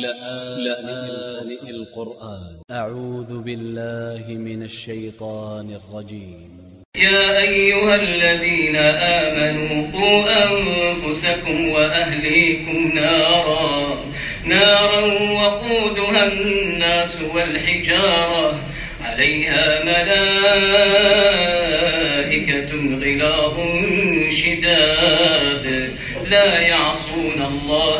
لآن القرآن. أ ع و ذ ب ا ل ل ه من ا ل ش ي ط ا ن ا ل ج ي م يا أيها الذين آمنوا قوا أنفسكم وأهليكم نارا. نارا وقودها الناس والحجارة. عليها ملائكة غلاظ شداد. لا يعصون الله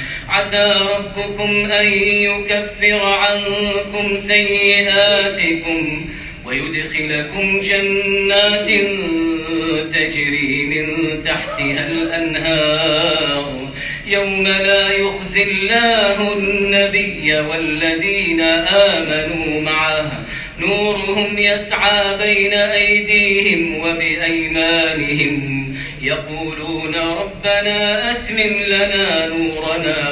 عسى ربكم أن يكفر عنكم سيئاتكم ويدخلكم جنات تجري من تحتها الأنهار. يوم لا يخزي الله النبي والذين آمنوا معه. نورهم يسعى بين أيديهم وبأيمانهم. يقولون ربنا أتمم لنا نورنا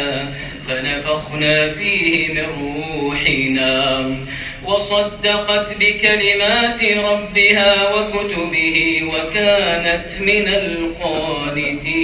فنفخنا فيه من روحنا. وصدقت بكلمات ربها وكتبه وكانت من القانتين.